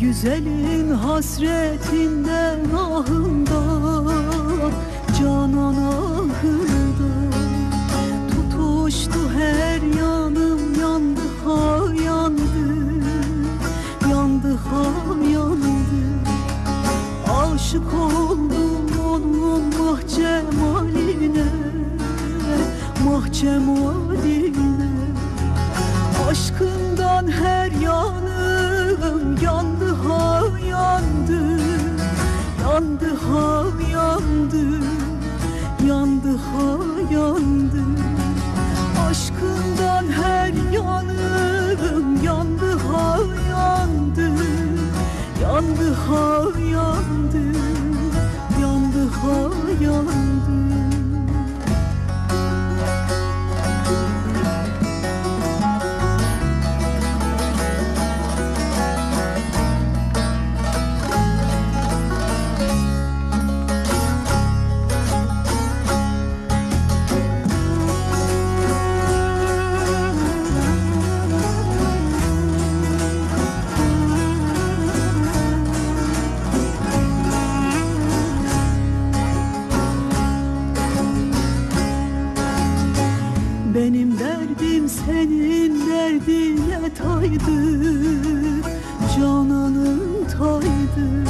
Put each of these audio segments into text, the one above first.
Güzelin hasretinden ahında Canan ahırda Tutuştu her yanım yandı ha yandı Yandı ha yandı. Aşık oldum onun mahcemaline Mahcemaline Aşkından her Yandı ha yandı Yandı ha yandı. Aşkından her yanım yandı ha yandı. Yandı ha yandı taydı Cananın taydı.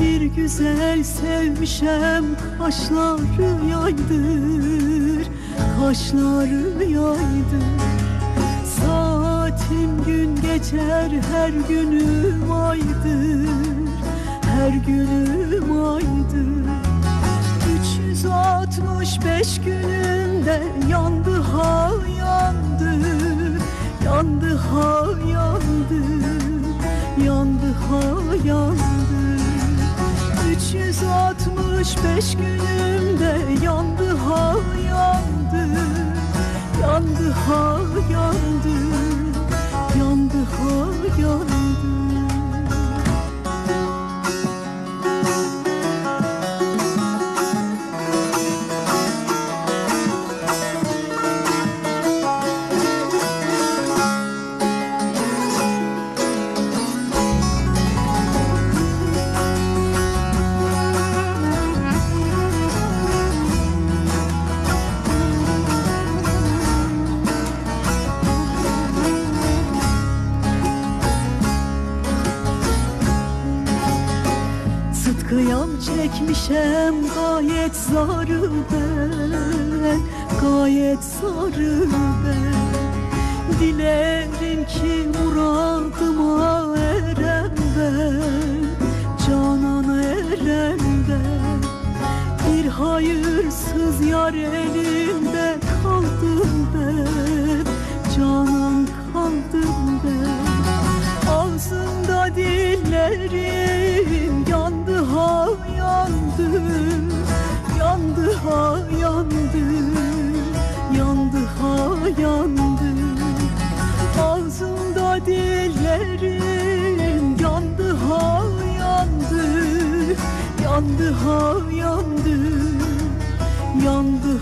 Bir güzel sevmişem kaşları yaydır Kaşları yaydır Saatim gün geçer her günüm aydır Her günüm aydır. 365 gününde yandı ha 365 günümde yandı ha yandı. Yandı ha yandı. Yandı ha yandı Çekmişem gayet zarı ben Gayet zarı ben Dilerim ki muradıma erem ben Canana erem ben Bir hayırsız yar elinde kaldım ben yandı. Ağzımda dillerim yandı ha yandı. Yandı ha yandı. Yandı